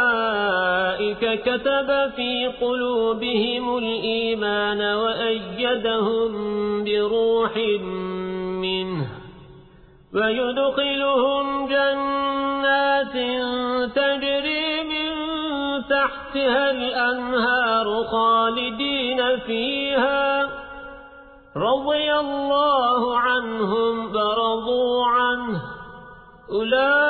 أولئك كتب في قلوبهم الإيمان وأيدهم بروح منه ويدخلهم جنات تجري من تحتها الأنهار خالدين فيها رضي الله عنهم برضوا عنه أولئك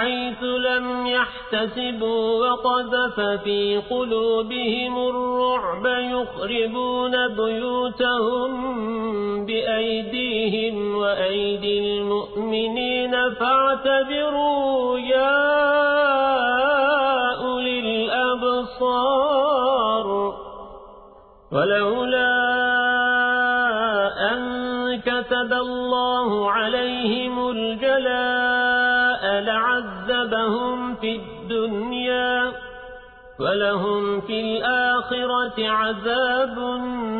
حيث لم يحتسبوا وقذف في قلوبهم الرعب يخربون بيوتهم بأيديهم وأيدي المؤمنين فاعتبروا يا أولي الأبصار ولولا كتب الله عليهم الجلاء لعذبهم في الدنيا ولهم في الآخرة عذاب النار